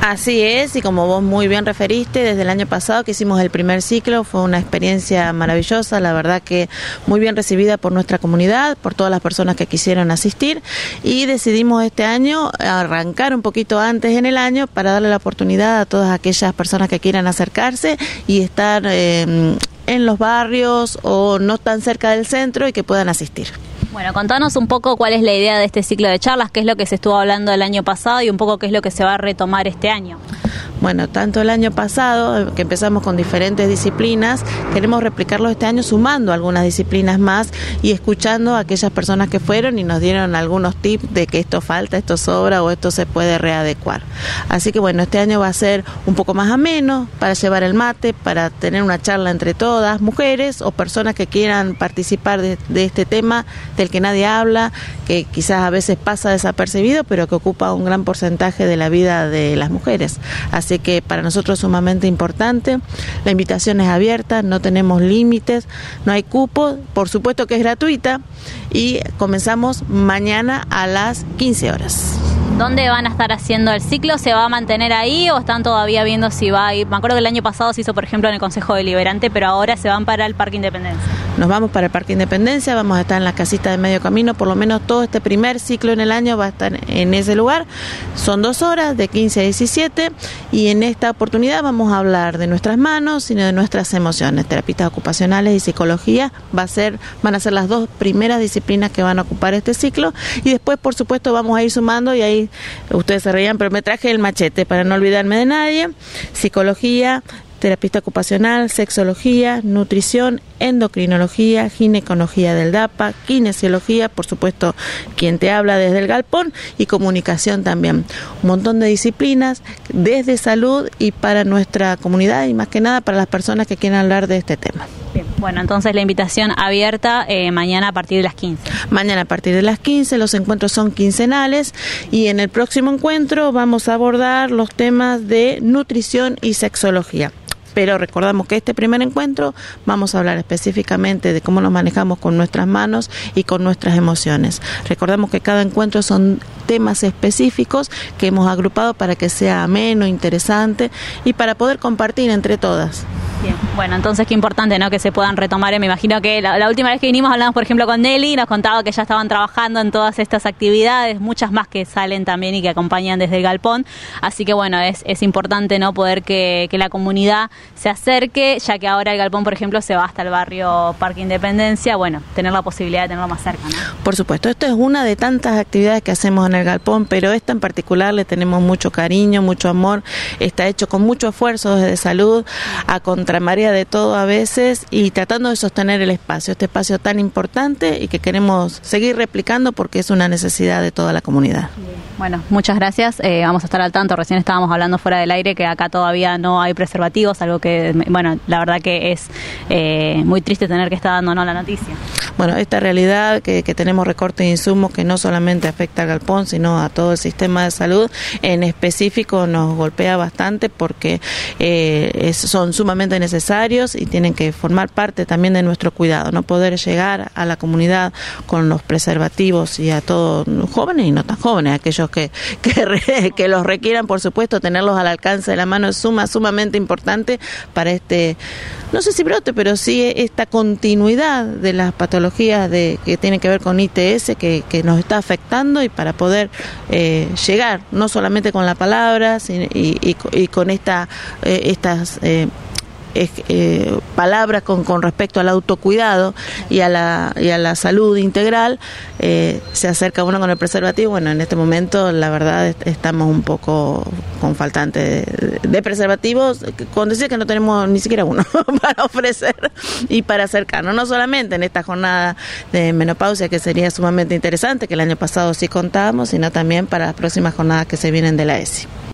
Así es, y como vos muy bien referiste, desde el año pasado que hicimos el primer ciclo, fue una experiencia maravillosa, la verdad que muy bien recibida por nuestra comunidad, por todas las personas que quisieron asistir, y decidimos este año arrancar un poquito antes en el año para darle la oportunidad a todas aquellas personas que quieran acercarse y estar eh, en los barrios o no tan cerca del centro y que puedan asistir. Bueno, contanos un poco cuál es la idea de este ciclo de charlas, qué es lo que se estuvo hablando el año pasado y un poco qué es lo que se va a retomar este año. Bueno, tanto el año pasado, que empezamos con diferentes disciplinas, queremos replicarlo este año sumando algunas disciplinas más y escuchando a aquellas personas que fueron y nos dieron algunos tips de que esto falta, esto sobra o esto se puede readecuar. Así que bueno, este año va a ser un poco más ameno para llevar el mate, para tener una charla entre todas, mujeres o personas que quieran participar de, de este tema del que nadie habla, que quizás a veces pasa desapercibido, pero que ocupa un gran porcentaje de la vida de las mujeres. Así que para nosotros es sumamente importante. La invitación es abierta, no tenemos límites, no hay cupo, por supuesto que es gratuita y comenzamos mañana a las 15 horas. ¿Dónde van a estar haciendo el ciclo? ¿Se va a mantener ahí o están todavía viendo si va a ir? Me acuerdo que el año pasado se hizo, por ejemplo, en el Consejo Deliberante, pero ahora se van para el Parque Independencia. Nos vamos para el Parque Independencia, vamos a estar en la casita de medio camino, por lo menos todo este primer ciclo en el año va a estar en ese lugar. Son dos horas, de 15 a 17, y en esta oportunidad vamos a hablar de nuestras manos, sino de nuestras emociones. Terapistas ocupacionales y psicología va a ser, van a ser las dos primeras disciplinas que van a ocupar este ciclo, y después, por supuesto, vamos a ir sumando y ahí ustedes se reían, pero me traje el machete para no olvidarme de nadie, psicología, terapista ocupacional, sexología, nutrición, endocrinología, ginecología del DAPA, kinesiología, por supuesto, quien te habla desde el galpón y comunicación también. Un montón de disciplinas desde salud y para nuestra comunidad y más que nada para las personas que quieran hablar de este tema. Bueno, entonces la invitación abierta eh, mañana a partir de las 15. Mañana a partir de las 15, los encuentros son quincenales y en el próximo encuentro vamos a abordar los temas de nutrición y sexología pero recordamos que este primer encuentro vamos a hablar específicamente de cómo nos manejamos con nuestras manos y con nuestras emociones. Recordamos que cada encuentro son temas específicos que hemos agrupado para que sea ameno, interesante y para poder compartir entre todas. Bien, bueno, entonces qué importante, ¿no? Que se puedan retomar. Me imagino que la, última vez que vinimos hablamos, por ejemplo, con Nelly, nos contaba que ya estaban trabajando en todas estas actividades, muchas más que salen también y que acompañan desde el galpón. Así que bueno, es, es importante, ¿no? Poder que, que la comunidad se acerque, ya que ahora el galpón, por ejemplo, se va hasta el barrio Parque Independencia, bueno, tener la posibilidad de tenerlo más cerca, ¿no? Por supuesto, esto es una de tantas actividades que hacemos en el galpón, pero esta en particular le tenemos mucho cariño, mucho amor, está hecho con mucho esfuerzo desde salud, a contramaría de todo a veces y tratando de sostener el espacio, este espacio tan importante y que queremos seguir replicando porque es una necesidad de toda la comunidad. Bueno, muchas gracias. Eh, vamos a estar al tanto. Recién estábamos hablando fuera del aire que acá todavía no hay preservativos, algo que, bueno, la verdad que es eh, muy triste tener que estar dándonos la noticia. Bueno, esta realidad que, tenemos recortes de insumos que no solamente afecta al galpón, sino a todo el sistema de salud, en específico nos golpea bastante porque eh, son sumamente necesarios y tienen que formar parte también de nuestro cuidado, no poder llegar a la comunidad con los preservativos y a todos jóvenes y no tan jóvenes, aquellos que, que, los requieran, por supuesto, tenerlos al alcance de la mano es suma, sumamente importante para este, no sé si brote, pero sí esta continuidad de las patologías de, que tienen que ver con ITS que, que nos está afectando y para poder eh, llegar, no solamente con la palabra y, y, con esta, eh, estas... Eh, eh, palabras con, con respecto al autocuidado y a la, y a la salud integral, eh, se acerca uno con el preservativo. Bueno, en este momento la verdad estamos un poco con faltante de, preservativos, con decir que no tenemos ni siquiera uno para ofrecer y para acercarnos, no solamente en esta jornada de menopausia que sería sumamente interesante, que el año pasado sí contábamos, sino también para las próximas jornadas que se vienen de la ESI.